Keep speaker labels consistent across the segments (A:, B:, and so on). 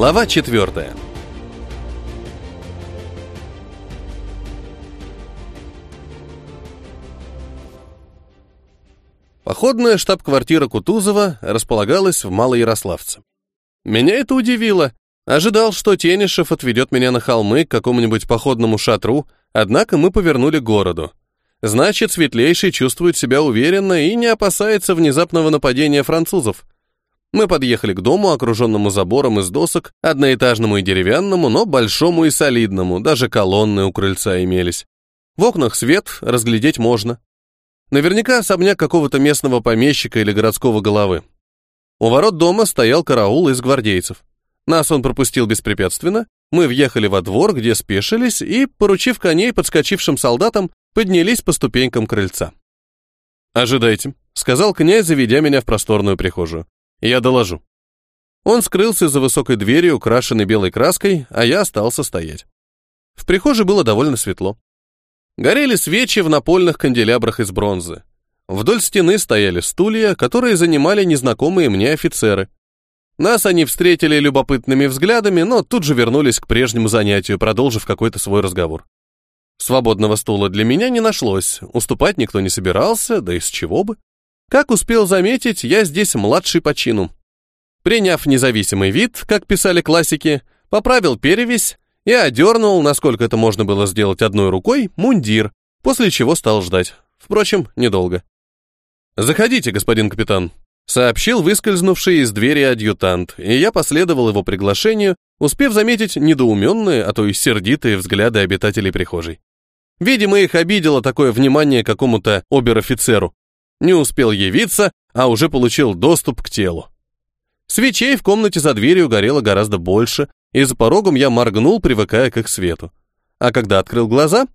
A: Глава четвертая. Походная штаб-квартира Кутузова располагалась в Малоярославце. Меня это удивило. Ожидал, что Тенишев отведет меня на холмы к какому-нибудь походному шатру, однако мы повернули к городу. Значит, Светлейший чувствует себя уверенно и не опасается внезапного нападения французов. Мы подъехали к дому, окруженному забором из досок, одноэтажному и деревянному, но большому и солидному, даже колонны у крыльца имелись. В окнах свет, разглядеть можно. Наверняка особняк какого-то местного помещика или городского головы. У ворот дома стоял караул из гвардейцев. Нас он пропустил беспрепятственно, мы въехали во двор, где спешились, и, поручив коней подскочившим солдатам, поднялись по ступенькам крыльца. «Ожидайте», — сказал князь, заведя меня в просторную прихожую. Я доложу. Он скрылся за высокой дверью, украшенной белой краской, а я остался стоять. В прихожей было довольно светло. Горели свечи в напольных канделябрах из бронзы. Вдоль стены стояли стулья, которые занимали незнакомые мне офицеры. Нас они встретили любопытными взглядами, но тут же вернулись к прежнему занятию, продолжив какой-то свой разговор. Свободного стула для меня не нашлось, уступать никто не собирался, да из чего бы. Как успел заметить, я здесь младший по чину. Приняв независимый вид, как писали классики, поправил перевесь и одернул, насколько это можно было сделать одной рукой, мундир, после чего стал ждать. Впрочем, недолго. «Заходите, господин капитан», — сообщил выскользнувший из двери адъютант, и я последовал его приглашению, успев заметить недоуменные, а то и сердитые взгляды обитателей прихожей. Видимо, их обидело такое внимание какому-то обер-офицеру, не успел явиться, а уже получил доступ к телу. Свечей в комнате за дверью горело гораздо больше, и за порогом я моргнул, привыкая к их свету. А когда открыл глаза...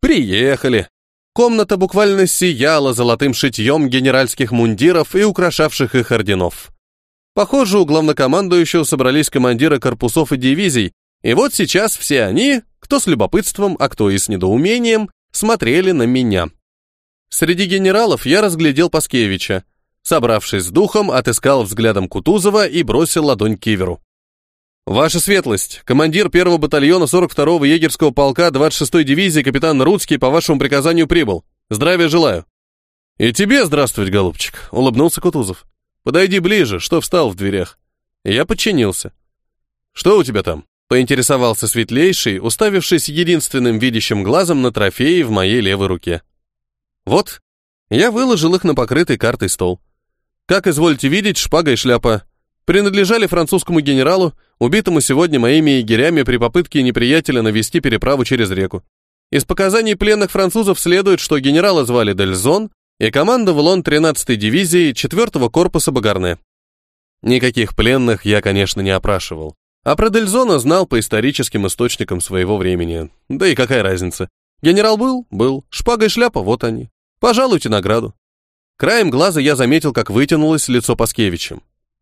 A: Приехали. Комната буквально сияла золотым шитьем генеральских мундиров и украшавших их орденов. Похоже, у главнокомандующего собрались командиры корпусов и дивизий, и вот сейчас все они, кто с любопытством, а кто и с недоумением, смотрели на меня. Среди генералов я разглядел Паскевича. Собравшись с духом, отыскал взглядом Кутузова и бросил ладонь киверу. «Ваша светлость, командир первого батальона 42-го егерского полка 26-й дивизии капитан Рудский по вашему приказанию прибыл. Здравия желаю». «И тебе здравствовать, голубчик», — улыбнулся Кутузов. «Подойди ближе, что встал в дверях». Я подчинился. «Что у тебя там?» — поинтересовался светлейший, уставившись единственным видящим глазом на трофеи в моей левой руке. Вот, я выложил их на покрытый картой стол. Как извольте видеть, шпага и шляпа принадлежали французскому генералу, убитому сегодня моими егерями при попытке неприятеля навести переправу через реку. Из показаний пленных французов следует, что генерала звали Дельзон, и командовал он 13-й дивизией 4-го корпуса Багарне. Никаких пленных я, конечно, не опрашивал. А про Дельзона знал по историческим источникам своего времени. Да и какая разница. Генерал был? Был. Шпага и шляпа? Вот они. Пожалуйте награду. Краем глаза я заметил, как вытянулось лицо Паскевича.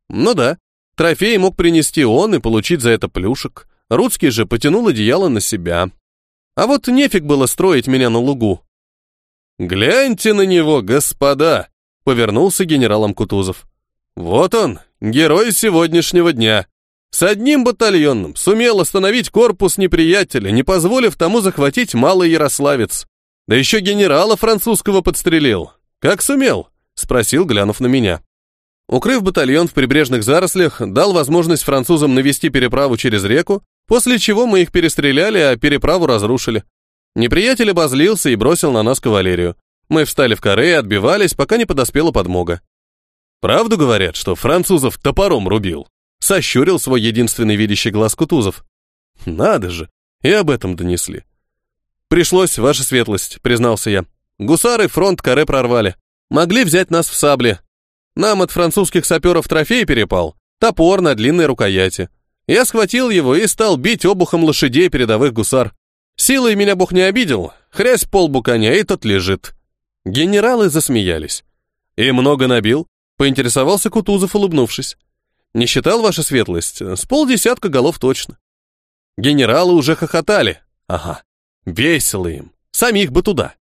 A: Ну да, трофей мог принести он и получить за это плюшек. Рудский же потянул одеяло на себя. А вот нефиг было строить меня на лугу. «Гляньте на него, господа!» — повернулся генералом Кутузов. «Вот он, герой сегодняшнего дня. С одним батальоном сумел остановить корпус неприятеля, не позволив тому захватить малый Ярославец. Да еще генерала французского подстрелил. Как сумел? Спросил, глянув на меня. Укрыв батальон в прибрежных зарослях, дал возможность французам навести переправу через реку, после чего мы их перестреляли, а переправу разрушили. Неприятель обозлился и бросил на нас кавалерию. Мы встали в каре и отбивались, пока не подоспела подмога. Правду говорят, что французов топором рубил. Сощурил свой единственный видящий глаз Кутузов. Надо же, и об этом донесли. Пришлось, ваша светлость, признался я. Гусары фронт каре прорвали. Могли взять нас в сабле. Нам от французских саперов трофей перепал. Топор на длинной рукояти. Я схватил его и стал бить обухом лошадей передовых гусар. Силой меня бог не обидел. Хрясь полбу коня, и тот лежит. Генералы засмеялись. И много набил? Поинтересовался Кутузов, улыбнувшись. Не считал, ваша светлость? С полдесятка голов точно. Генералы уже хохотали. Ага, весело им. Самих бы туда.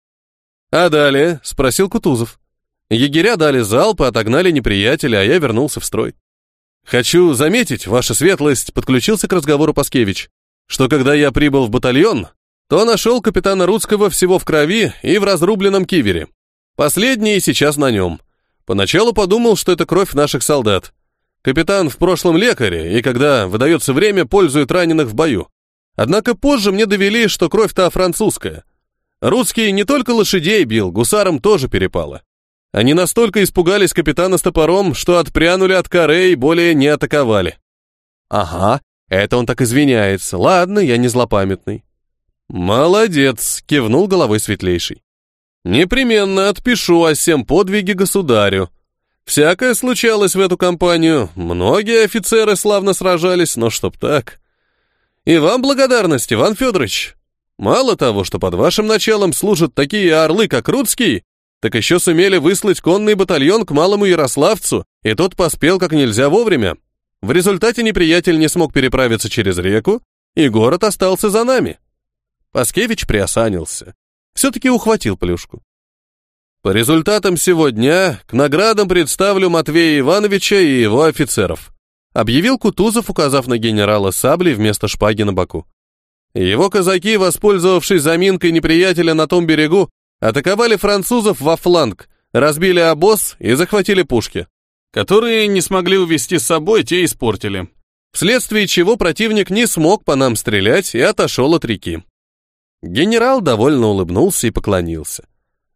A: А далее, спросил Кутузов. Егеря дали залп и отогнали неприятеля, а я вернулся в строй. Хочу заметить, ваша светлость, подключился к разговору Паскевич, что когда я прибыл в батальон, то нашел капитана Рудского всего в крови и в разрубленном кивере. Последний сейчас на нем. Поначалу подумал, что это кровь наших солдат. Капитан в прошлом лекаре, и когда выдается время, пользует раненых в бою. Однако позже мне довели, что кровь-то французская. Русский не только лошадей бил, гусарам тоже перепало. Они настолько испугались капитана с топором, что отпрянули от коры и более не атаковали. Ага, это он так извиняется. Ладно, я не злопамятный. Молодец, кивнул головой светлейший. Непременно отпишу о всем подвиге государю. Всякое случалось в эту компанию, многие офицеры славно сражались, но чтоб так... И вам благодарность, Иван Федорович. Мало того, что под вашим началом служат такие орлы, как Рудский, так еще сумели выслать конный батальон к малому Ярославцу, и тот поспел как нельзя вовремя. В результате неприятель не смог переправиться через реку, и город остался за нами. Паскевич приосанился. Все-таки ухватил плюшку. По результатам сегодня к наградам представлю Матвея Ивановича и его офицеров объявил Кутузов, указав на генерала сабли вместо шпаги на боку. Его казаки, воспользовавшись заминкой неприятеля на том берегу, атаковали французов во фланг, разбили обоз и захватили пушки, которые не смогли увести с собой, те испортили. Вследствие чего противник не смог по нам стрелять и отошел от реки. Генерал довольно улыбнулся и поклонился.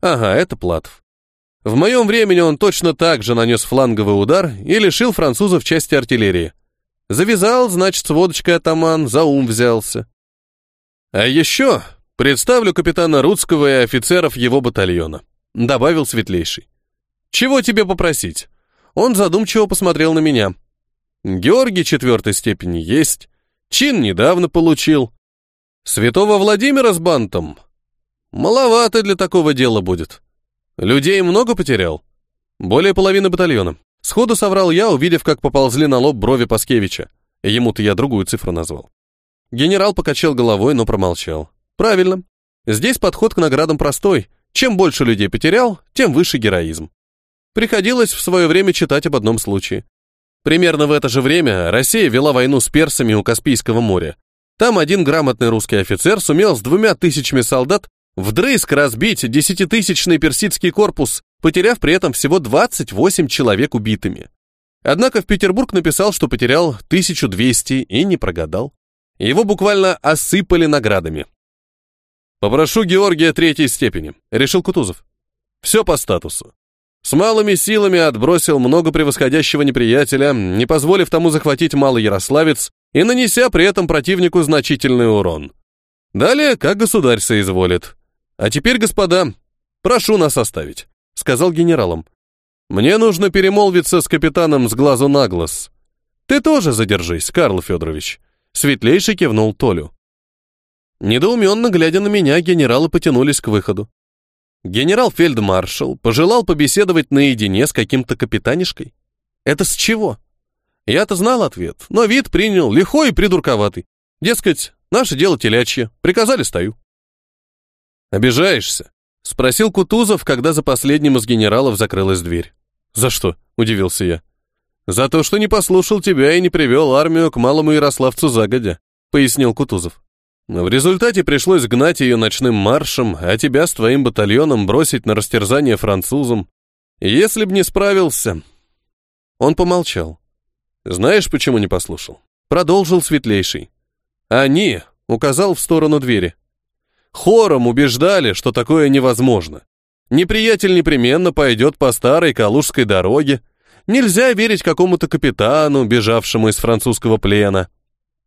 A: Ага, это Платов. В моем времени он точно так же нанес фланговый удар и лишил французов части артиллерии. Завязал, значит, с водочкой атаман, за ум взялся. А еще представлю капитана Рудского и офицеров его батальона, добавил Светлейший. Чего тебе попросить? Он задумчиво посмотрел на меня. Георгий четвертой степени есть, чин недавно получил. Святого Владимира с бантом? Маловато для такого дела будет. Людей много потерял? Более половины батальона. Сходу соврал я, увидев, как поползли на лоб брови Паскевича. Ему-то я другую цифру назвал. Генерал покачал головой, но промолчал. Правильно. Здесь подход к наградам простой. Чем больше людей потерял, тем выше героизм. Приходилось в свое время читать об одном случае. Примерно в это же время Россия вела войну с персами у Каспийского моря. Там один грамотный русский офицер сумел с двумя тысячами солдат Вдрызг разбить десятитысячный персидский корпус, потеряв при этом всего 28 человек убитыми. Однако в Петербург написал, что потерял 1200 и не прогадал. Его буквально осыпали наградами. «Попрошу Георгия третьей степени», — решил Кутузов. «Все по статусу. С малыми силами отбросил много превосходящего неприятеля, не позволив тому захватить Малый Ярославец и нанеся при этом противнику значительный урон. Далее, как государь соизволит. «А теперь, господа, прошу нас оставить», — сказал генералам. «Мне нужно перемолвиться с капитаном с глазу на глаз. Ты тоже задержись, Карл Федорович», — светлейший кивнул Толю. Недоуменно глядя на меня, генералы потянулись к выходу. Генерал-фельдмаршал пожелал побеседовать наедине с каким-то капитанишкой. Это с чего? Я-то знал ответ, но вид принял лихой и придурковатый. Дескать, наше дело телячье, приказали стою. «Обижаешься?» — спросил Кутузов, когда за последним из генералов закрылась дверь. «За что?» — удивился я. «За то, что не послушал тебя и не привел армию к малому Ярославцу загодя», — пояснил Кутузов. В результате пришлось гнать ее ночным маршем, а тебя с твоим батальоном бросить на растерзание французам. Если б не справился...» Он помолчал. «Знаешь, почему не послушал?» Продолжил Светлейший. «Они», — указал в сторону двери, Хором убеждали, что такое невозможно. Неприятель непременно пойдет по старой Калужской дороге. Нельзя верить какому-то капитану, бежавшему из французского плена.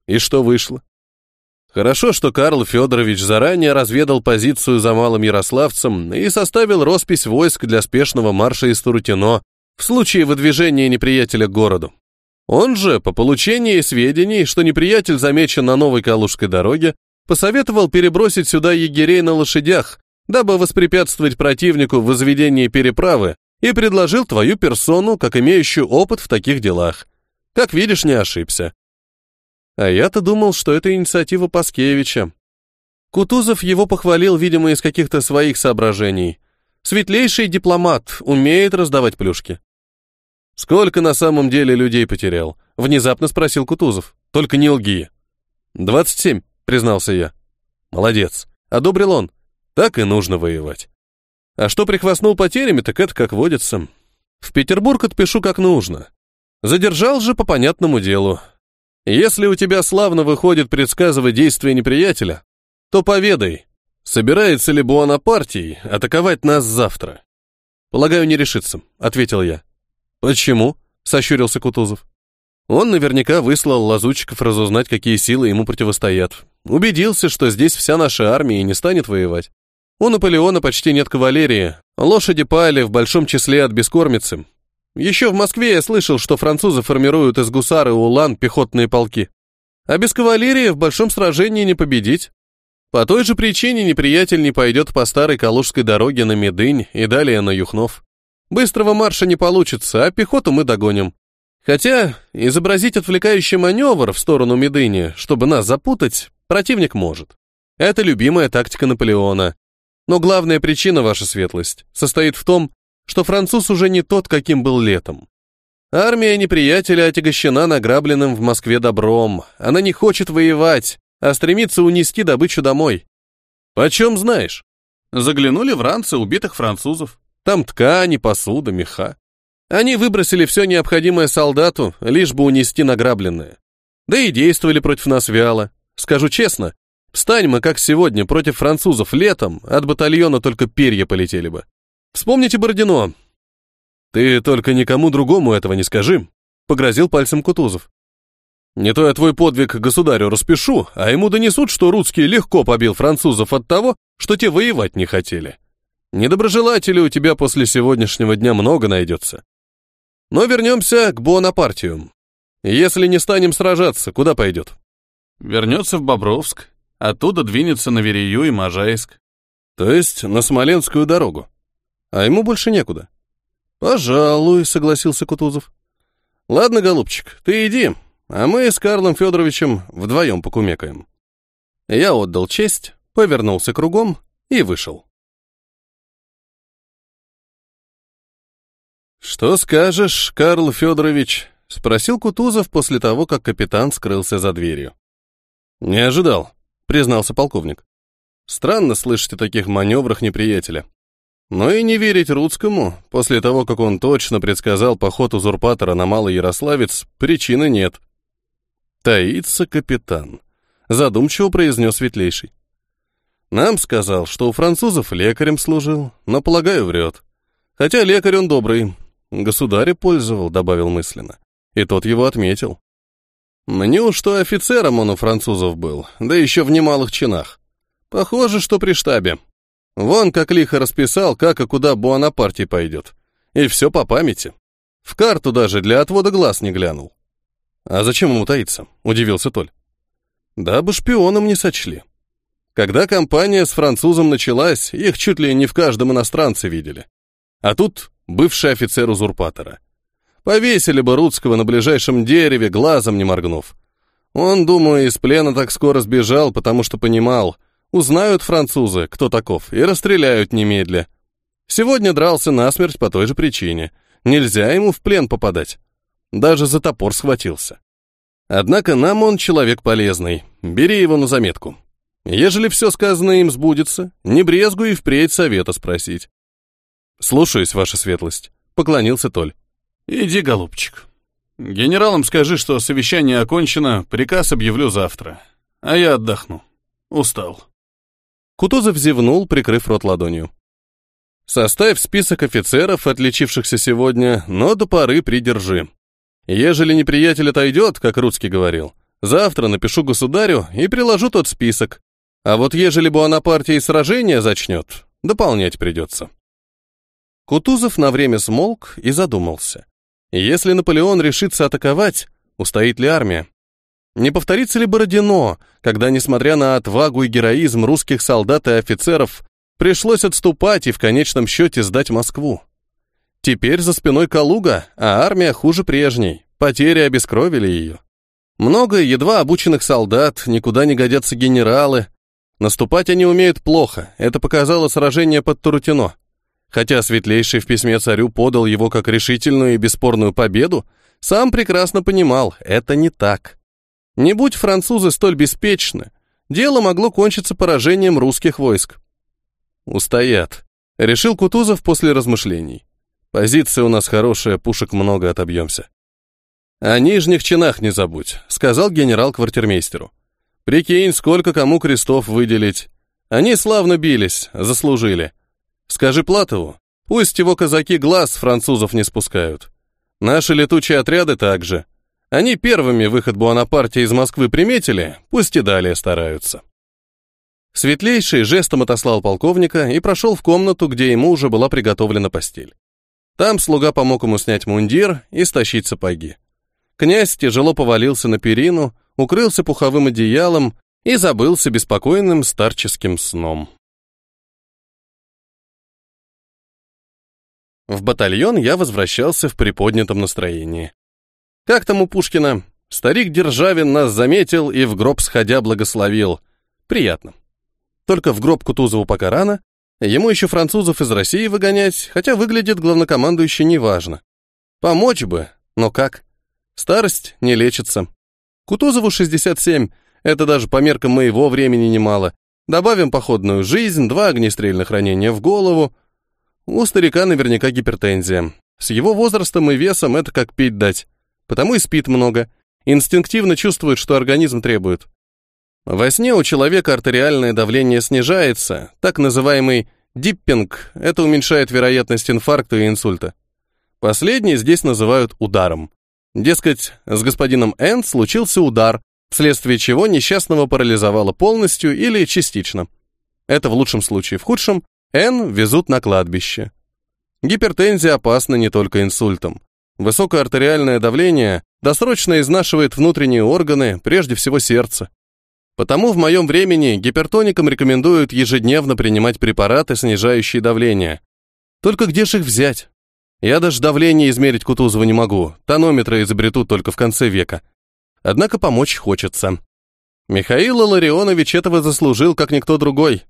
A: И что вышло? Хорошо, что Карл Федорович заранее разведал позицию за Малым Ярославцем и составил роспись войск для спешного марша из Турутино в случае выдвижения неприятеля к городу. Он же, по получении сведений, что неприятель замечен на новой Калужской дороге, посоветовал перебросить сюда егерей на лошадях, дабы воспрепятствовать противнику в возведении переправы, и предложил твою персону, как имеющую опыт в таких делах. Как видишь, не ошибся. А я-то думал, что это инициатива Паскевича. Кутузов его похвалил, видимо, из каких-то своих соображений. Светлейший дипломат, умеет раздавать плюшки. Сколько на самом деле людей потерял? Внезапно спросил Кутузов. Только не лги. Двадцать семь, признался я. Молодец. Одобрил он. Так и нужно воевать. А что прихвастнул потерями, так это как водится. В Петербург отпишу как нужно. Задержал же по понятному делу. Если у тебя славно выходит предсказывать действия неприятеля, то поведай, собирается ли Буонапартий атаковать нас завтра. Полагаю, не решится, ответил я. Почему? сощурился Кутузов. Он наверняка выслал лазутчиков разузнать, какие силы ему противостоят. Убедился, что здесь вся наша армия и не станет воевать. У Наполеона почти нет кавалерии, лошади пали в большом числе от бескормицы. Еще в Москве я слышал, что французы формируют из гусары улан пехотные полки. А без кавалерии в большом сражении не победить. По той же причине неприятель не пойдет по старой Калужской дороге на Медынь и далее на Юхнов. Быстрого марша не получится, а пехоту мы догоним. Хотя изобразить отвлекающий маневр в сторону Медыни, чтобы нас запутать, противник может. Это любимая тактика Наполеона. Но главная причина, ваша светлость, состоит в том, что француз уже не тот, каким был летом. Армия неприятеля отягощена награбленным в Москве добром. Она не хочет воевать, а стремится унести добычу домой. Почем знаешь? Заглянули в ранцы убитых французов. Там ткани, посуда, меха. Они выбросили все необходимое солдату, лишь бы унести награбленное. Да и действовали против нас вяло. Скажу честно, Встань мы, как сегодня, против французов летом, от батальона только перья полетели бы. Вспомните Бородино. Ты только никому другому этого не скажи, погрозил пальцем Кутузов. Не то я твой подвиг государю распишу, а ему донесут, что русский легко побил французов от того, что те воевать не хотели. Недоброжелателей у тебя после сегодняшнего дня много найдется. Но вернемся к Буонапартию. Если не станем сражаться, куда пойдет? Вернется в Бобровск, Оттуда двинется на Верею и Можайск. То есть на Смоленскую дорогу. А ему больше некуда. Пожалуй, согласился Кутузов. Ладно, голубчик, ты иди, а мы с Карлом Федоровичем вдвоем покумекаем. Я отдал честь, повернулся кругом и вышел. «Что скажешь, Карл Федорович?» — спросил Кутузов после того, как капитан скрылся за дверью. «Не ожидал», признался полковник. Странно слышать о таких маневрах неприятеля. Но и не верить Рудскому, после того, как он точно предсказал поход узурпатора на Малый Ярославец, причины нет. «Таится капитан», — задумчиво произнес Светлейший. «Нам сказал, что у французов лекарем служил, но, полагаю, врет. Хотя лекарь он добрый, государя пользовал», — добавил мысленно. И тот его отметил. Мню, что офицером он у французов был, да еще в немалых чинах. Похоже, что при штабе. Вон как лихо расписал, как и куда Буанапартий пойдет. И все по памяти. В карту даже для отвода глаз не глянул. А зачем ему таиться? Удивился Толь. Дабы шпионом не сочли. Когда компания с французом началась, их чуть ли не в каждом иностранце видели. А тут бывший офицер узурпатора. Повесили бы Рудского на ближайшем дереве, глазом не моргнув. Он, думаю, из плена так скоро сбежал, потому что понимал, узнают французы, кто таков, и расстреляют немедля. Сегодня дрался насмерть по той же причине. Нельзя ему в плен попадать. Даже за топор схватился. Однако нам он человек полезный. Бери его на заметку. Ежели все сказанное им сбудется, не брезгуй впредь совета спросить. «Слушаюсь, ваша светлость», — поклонился Толь. «Иди, голубчик. Генералам скажи, что совещание окончено, приказ объявлю завтра. А я отдохну. Устал». Кутузов зевнул, прикрыв рот ладонью. «Составь список офицеров, отличившихся сегодня, но до поры придержи. Ежели неприятель отойдет, как Рудский говорил, завтра напишу государю и приложу тот список. А вот ежели бы она партии сражения зачнет, дополнять придется». Кутузов на время смолк и задумался. Если Наполеон решится атаковать, устоит ли армия? Не повторится ли Бородино, когда, несмотря на отвагу и героизм русских солдат и офицеров, пришлось отступать и в конечном счете сдать Москву? Теперь за спиной Калуга, а армия хуже прежней, потери обескровили ее. Много едва обученных солдат, никуда не годятся генералы. Наступать они умеют плохо, это показало сражение под Турутино. Хотя Светлейший в письме царю подал его как решительную и бесспорную победу, сам прекрасно понимал, это не так. Не будь французы столь беспечны, дело могло кончиться поражением русских войск. «Устоят», — решил Кутузов после размышлений. «Позиция у нас хорошая, пушек много, отобьемся». «О нижних чинах не забудь», — сказал генерал квартирмейстеру. «Прикинь, сколько кому крестов выделить. Они славно бились, заслужили. Скажи Платову, пусть его казаки глаз французов не спускают. Наши летучие отряды также. Они первыми выход Буанапарте из Москвы приметили, пусть и далее стараются. Светлейший жестом отослал полковника и прошел в комнату, где ему уже была приготовлена постель. Там слуга помог ему снять мундир и стащить сапоги. Князь тяжело повалился на перину, укрылся пуховым одеялом и забылся беспокойным старческим сном. В батальон я возвращался в приподнятом настроении. Как там у Пушкина? Старик Державин нас заметил и в гроб сходя благословил. Приятно. Только в гроб Кутузову пока рано, ему еще французов из России выгонять, хотя выглядит главнокомандующий неважно. Помочь бы, но как? Старость не лечится. Кутузову 67, это даже по меркам моего времени немало. Добавим походную жизнь, два огнестрельных ранения в голову, у старика наверняка гипертензия. С его возрастом и весом это как пить дать. Потому и спит много. Инстинктивно чувствует, что организм требует. Во сне у человека артериальное давление снижается, так называемый диппинг, это уменьшает вероятность инфаркта и инсульта. Последний здесь называют ударом. Дескать, с господином Н случился удар, вследствие чего несчастного парализовало полностью или частично. Это в лучшем случае, в худшем Н везут на кладбище. Гипертензия опасна не только инсультом. Высокое артериальное давление досрочно изнашивает внутренние органы, прежде всего сердце. Потому в моем времени гипертоникам рекомендуют ежедневно принимать препараты, снижающие давление. Только где же их взять? Я даже давление измерить Кутузова не могу, тонометры изобретут только в конце века. Однако помочь хочется. Михаил Ларионович этого заслужил, как никто другой.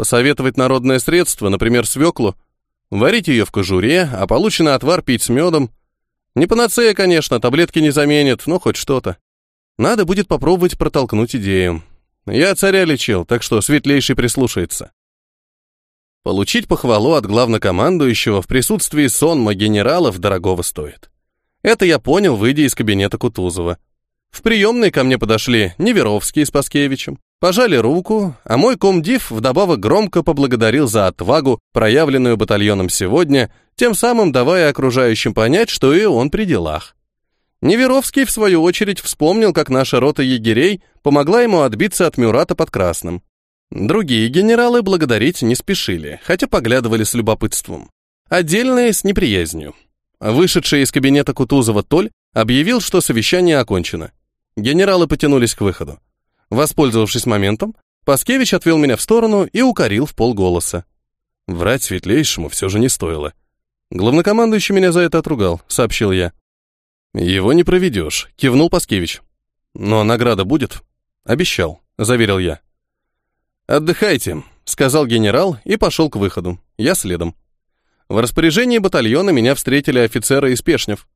A: Посоветовать народное средство, например, свеклу, варить ее в кожуре, а полученный отвар пить с медом. Не панацея, конечно, таблетки не заменят, но хоть что-то. Надо будет попробовать протолкнуть идею. Я царя лечил, так что светлейший прислушается. Получить похвалу от главнокомандующего в присутствии сонма генералов дорогого стоит. Это я понял, выйдя из кабинета Кутузова. В приемной ко мне подошли Неверовский с Паскевичем, Пожали руку, а мой комдив вдобавок громко поблагодарил за отвагу, проявленную батальоном сегодня, тем самым давая окружающим понять, что и он при делах. Неверовский, в свою очередь, вспомнил, как наша рота егерей помогла ему отбиться от Мюрата под Красным. Другие генералы благодарить не спешили, хотя поглядывали с любопытством. Отдельные с неприязнью. Вышедший из кабинета Кутузова Толь объявил, что совещание окончено. Генералы потянулись к выходу. Воспользовавшись моментом, Паскевич отвел меня в сторону и укорил в полголоса. Врать светлейшему все же не стоило. Главнокомандующий меня за это отругал, сообщил я. Его не проведешь, кивнул Паскевич. Но награда будет? Обещал, заверил я. Отдыхайте, сказал генерал и пошел к выходу. Я следом. В распоряжении батальона меня встретили офицеры из Пешнев.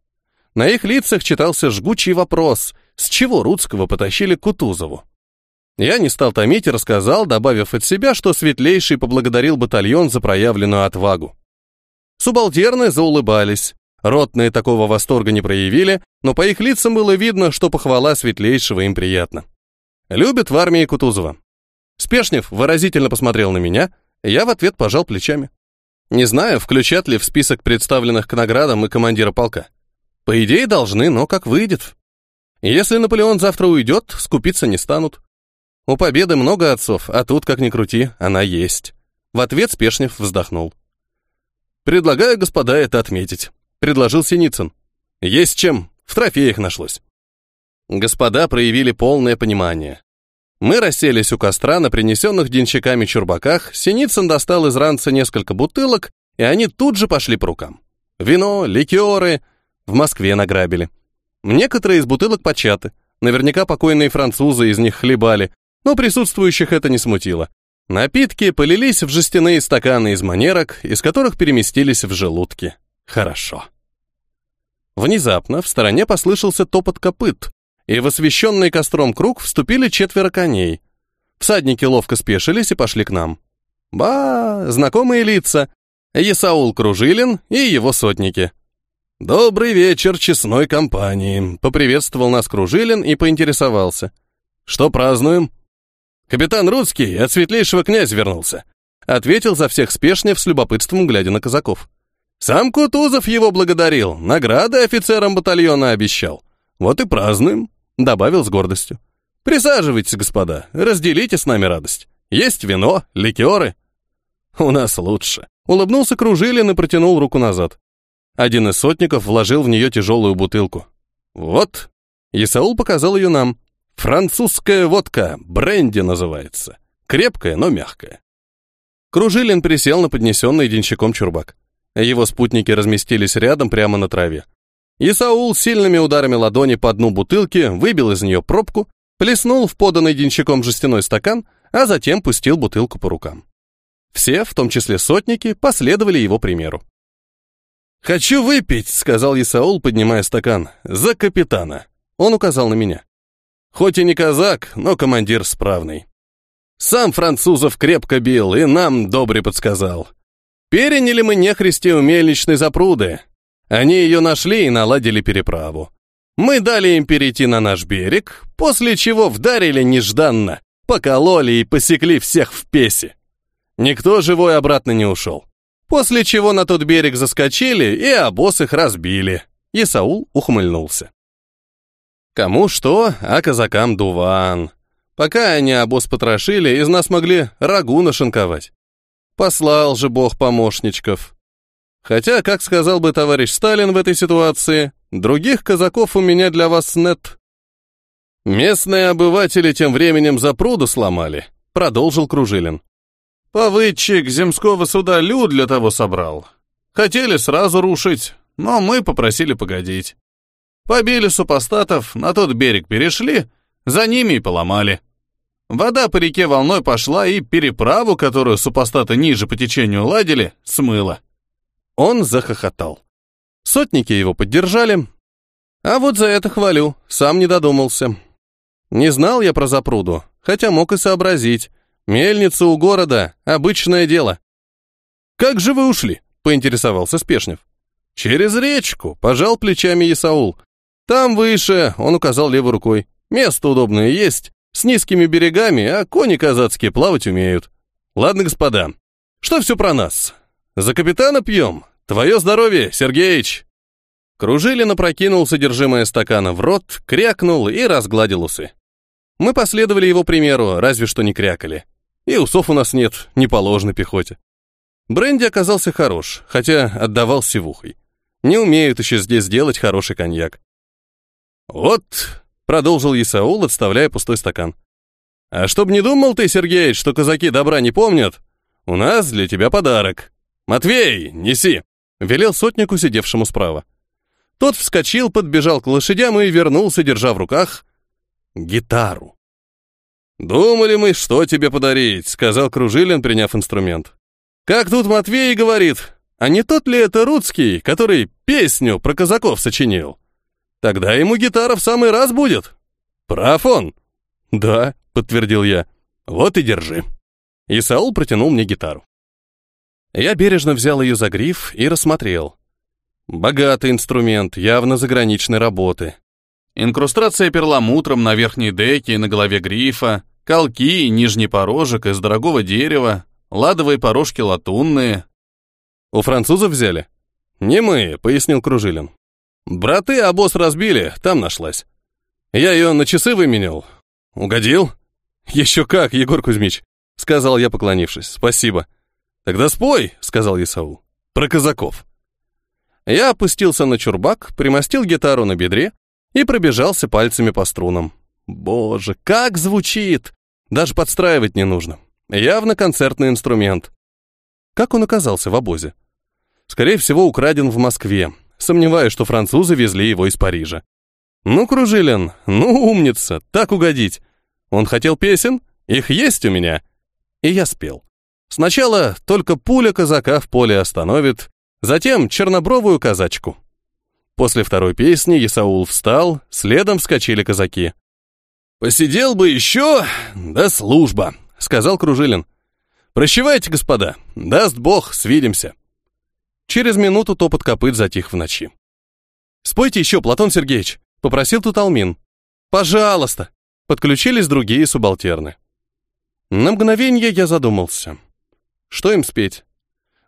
A: На их лицах читался жгучий вопрос, с чего Рудского потащили к Кутузову. Я не стал томить и рассказал, добавив от себя, что Светлейший поблагодарил батальон за проявленную отвагу. Субалтерны заулыбались. Ротные такого восторга не проявили, но по их лицам было видно, что похвала Светлейшего им приятна. Любят в армии Кутузова. Спешнев выразительно посмотрел на меня, я в ответ пожал плечами. Не знаю, включат ли в список представленных к наградам и командира полка. По идее должны, но как выйдет. Если Наполеон завтра уйдет, скупиться не станут. У победы много отцов, а тут, как ни крути, она есть. В ответ Спешнев вздохнул. «Предлагаю, господа, это отметить», — предложил Синицын. «Есть чем, в трофеях нашлось». Господа проявили полное понимание. Мы расселись у костра на принесенных денщиками чурбаках, Синицын достал из ранца несколько бутылок, и они тут же пошли по рукам. Вино, ликеры в Москве награбили. Некоторые из бутылок початы, наверняка покойные французы из них хлебали, но присутствующих это не смутило. Напитки полились в жестяные стаканы из манерок, из которых переместились в желудки. Хорошо. Внезапно в стороне послышался топот копыт, и в освещенный костром круг вступили четверо коней. Всадники ловко спешились и пошли к нам. Ба, знакомые лица. Исаул Кружилин и его сотники. «Добрый вечер честной компании», — поприветствовал нас Кружилин и поинтересовался. «Что празднуем?» «Капитан Рудский от светлейшего князя вернулся», — ответил за всех спешнев с любопытством, глядя на казаков. «Сам Кутузов его благодарил, награды офицерам батальона обещал. Вот и празднуем», — добавил с гордостью. «Присаживайтесь, господа, разделите с нами радость. Есть вино, ликеры». «У нас лучше», — улыбнулся Кружилин и протянул руку назад. Один из сотников вложил в нее тяжелую бутылку. «Вот». Исаул показал ее нам. «Французская водка, бренди называется. Крепкая, но мягкая». Кружилин присел на поднесенный денщиком чурбак. Его спутники разместились рядом прямо на траве. Исаул сильными ударами ладони по дну бутылки выбил из нее пробку, плеснул в поданный денщиком жестяной стакан, а затем пустил бутылку по рукам. Все, в том числе сотники, последовали его примеру. «Хочу выпить», — сказал Исаул, поднимая стакан, — «за капитана». Он указал на меня. Хоть и не казак, но командир справный. Сам французов крепко бил и нам добре подсказал. Переняли мы нехристи у мельничной запруды. Они ее нашли и наладили переправу. Мы дали им перейти на наш берег, после чего вдарили нежданно, покололи и посекли всех в песе. Никто живой обратно не ушел. После чего на тот берег заскочили и обоз их разбили. И Саул ухмыльнулся. Кому что, а казакам дуван. Пока они обоз потрошили, из нас могли рагу нашинковать. Послал же бог помощничков. Хотя, как сказал бы товарищ Сталин в этой ситуации, других казаков у меня для вас нет. Местные обыватели тем временем за пруду сломали, продолжил Кружилин. Повыдчик земского суда люд для того собрал. Хотели сразу рушить, но мы попросили погодить. Побили супостатов, на тот берег перешли, за ними и поломали. Вода по реке волной пошла и переправу, которую супостаты ниже по течению ладили, смыла. Он захохотал. Сотники его поддержали. А вот за это хвалю, сам не додумался. Не знал я про запруду, хотя мог и сообразить. Мельница у города — обычное дело. «Как же вы ушли?» — поинтересовался Спешнев. «Через речку», — пожал плечами Исаул. «Там выше», — он указал левой рукой. «Место удобное есть, с низкими берегами, а кони казацкие плавать умеют. Ладно, господа, что все про нас? За капитана пьем? Твое здоровье, Сергеич!» Кружилин опрокинул содержимое стакана в рот, крякнул и разгладил усы. Мы последовали его примеру, разве что не крякали. И усов у нас нет, не положено пехоте. Бренди оказался хорош, хотя отдавал сивухой. Не умеют еще здесь сделать хороший коньяк. «Вот», — продолжил Исаул, отставляя пустой стакан. «А чтоб не думал ты, Сергей, что казаки добра не помнят, у нас для тебя подарок. Матвей, неси!» — велел сотнику, сидевшему справа. Тот вскочил, подбежал к лошадям и вернулся, держа в руках гитару. «Думали мы, что тебе подарить», — сказал Кружилин, приняв инструмент. «Как тут Матвей говорит, а не тот ли это Рудский, который песню про казаков сочинил? Тогда ему гитара в самый раз будет. Прав он?» «Да», — подтвердил я. «Вот и держи». И Саул протянул мне гитару. Я бережно взял ее за гриф и рассмотрел. Богатый инструмент, явно заграничной работы. Инкрустация перламутром на верхней деке и на голове грифа, колки и нижний порожек из дорогого дерева, ладовые порожки латунные. У французов взяли? Не мы, пояснил Кружилин. Браты обоз разбили, там нашлась. Я ее на часы выменял. Угодил? Еще как, Егор Кузьмич, сказал я, поклонившись. Спасибо. Тогда спой, сказал Исаул. Про казаков. Я опустился на чурбак, примостил гитару на бедре и пробежался пальцами по струнам. Боже, как звучит! Даже подстраивать не нужно. Явно концертный инструмент. Как он оказался в обозе? Скорее всего, украден в Москве. Сомневаюсь, что французы везли его из Парижа. Ну, Кружилин, ну, умница, так угодить. Он хотел песен? Их есть у меня. И я спел. Сначала только пуля казака в поле остановит, затем чернобровую казачку. После второй песни Исаул встал, следом вскочили казаки. «Посидел бы еще, да служба», — сказал Кружилин. «Прощевайте, господа, даст бог, свидимся». Через минуту топот копыт затих в ночи. «Спойте еще, Платон Сергеевич», — попросил Туталмин. «Пожалуйста», — подключились другие субалтерны. На мгновение я задумался. Что им спеть?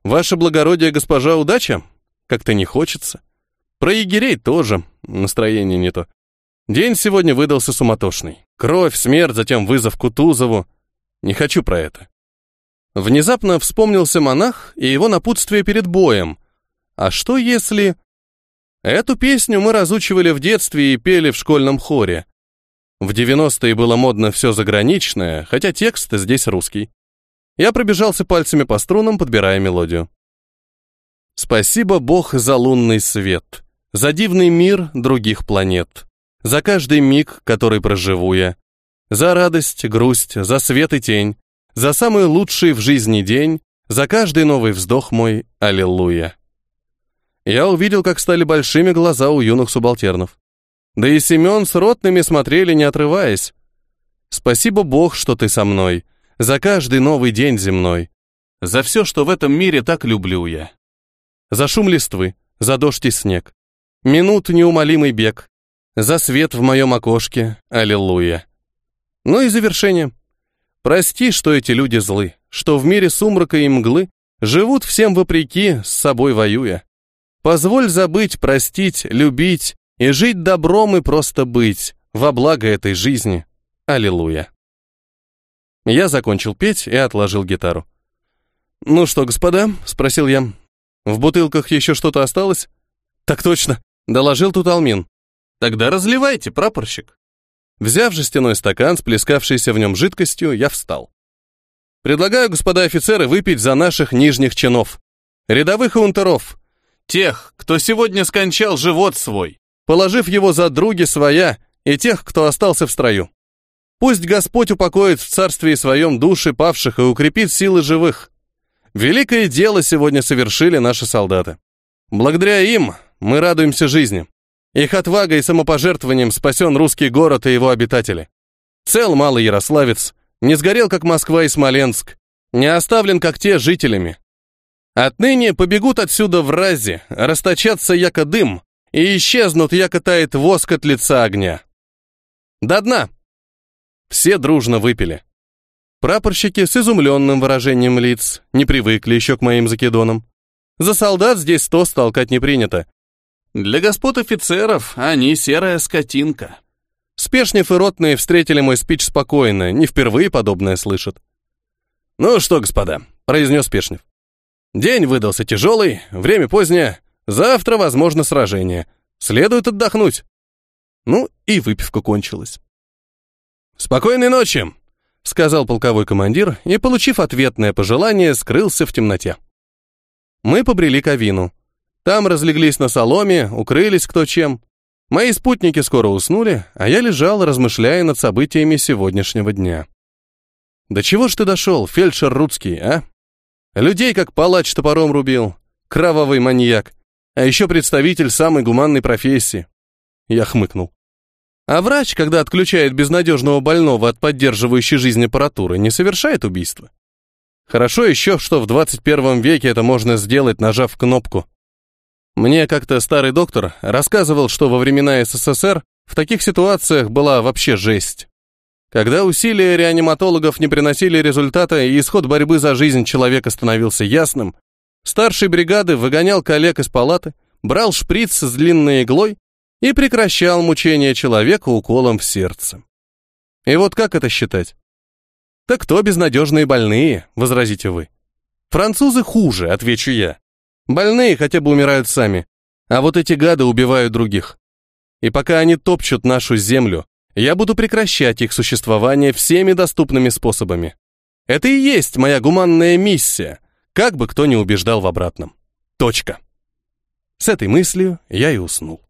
A: «Ваше благородие, госпожа, удача?» Как-то не хочется. Про егерей тоже, настроение не то. День сегодня выдался суматошный. Кровь, смерть, затем вызов Кутузову. Не хочу про это. Внезапно вспомнился монах и его напутствие перед боем. А что если... Эту песню мы разучивали в детстве и пели в школьном хоре. В 90-е было модно все заграничное, хотя текст здесь русский. Я пробежался пальцами по струнам, подбирая мелодию. Спасибо, Бог, за лунный свет, за дивный мир других планет, за каждый миг, который проживу я, за радость, грусть, за свет и тень, за самый лучший в жизни день, за каждый новый вздох мой, аллилуйя. Я увидел, как стали большими глаза у юных субалтернов. Да и Семен с ротными смотрели, не отрываясь. Спасибо Бог, что ты со мной, за каждый новый день земной, за все, что в этом мире так люблю я. За шум листвы, за дождь и снег, минут неумолимый бег, за свет в моем окошке, аллилуйя. Ну и завершение. Прости, что эти люди злы, что в мире сумрака и мглы живут всем вопреки, с собой воюя. Позволь забыть, простить, любить и жить добром и просто быть, во благо этой жизни. Аллилуйя. Я закончил петь и отложил гитару. «Ну что, господа?» — спросил я. «В бутылках еще что-то осталось?» «Так точно», — доложил тут Алмин. «Тогда разливайте, прапорщик». Взяв жестяной стакан с плескавшейся в нем жидкостью, я встал. Предлагаю, господа офицеры, выпить за наших нижних чинов. Рядовых и унтеров. Тех, кто сегодня скончал живот свой, положив его за други своя, и тех, кто остался в строю. Пусть Господь упокоит в царстве своем души павших и укрепит силы живых. Великое дело сегодня совершили наши солдаты. Благодаря им мы радуемся жизни. Их отвагой и самопожертвованием спасен русский город и его обитатели. Цел малый Ярославец, не сгорел, как Москва и Смоленск, не оставлен, как те, жителями. Отныне побегут отсюда в разе, расточатся яко дым, и исчезнут, яко тает воск от лица огня. До дна. Все дружно выпили. Прапорщики с изумленным выражением лиц не привыкли еще к моим закидонам. За солдат здесь тост толкать не принято, для господ офицеров они серая скотинка. Спешнев и ротные встретили мой спич спокойно, не впервые подобное слышат. «Ну что, господа», — произнес Спешнев. «День выдался тяжелый, время позднее, завтра, возможно, сражение. Следует отдохнуть». Ну, и выпивка кончилась. «Спокойной ночи», — сказал полковой командир и, получив ответное пожелание, скрылся в темноте. Мы побрели к Авину. Там разлеглись на соломе, укрылись кто чем. Мои спутники скоро уснули, а я лежал, размышляя над событиями сегодняшнего дня. Да чего ж ты дошел, фельдшер Рудский, а? Людей как палач топором рубил, кровавый маньяк, а еще представитель самой гуманной профессии. Я хмыкнул. А врач, когда отключает безнадежного больного от поддерживающей жизнь аппаратуры, не совершает убийство. Хорошо еще, что в 21 веке это можно сделать, нажав кнопку. Мне как-то старый доктор рассказывал, что во времена СССР в таких ситуациях была вообще жесть. Когда усилия реаниматологов не приносили результата и исход борьбы за жизнь человека становился ясным, старший бригады выгонял коллег из палаты, брал шприц с длинной иглой и прекращал мучение человека уколом в сердце. И вот как это считать? Так кто безнадежные больные, возразите вы. Французы хуже, отвечу я. Больные хотя бы умирают сами, а вот эти гады убивают других. И пока они топчут нашу землю, я буду прекращать их существование всеми доступными способами. Это и есть моя гуманная миссия, как бы кто ни убеждал в обратном. Точка. С этой мыслью я и уснул.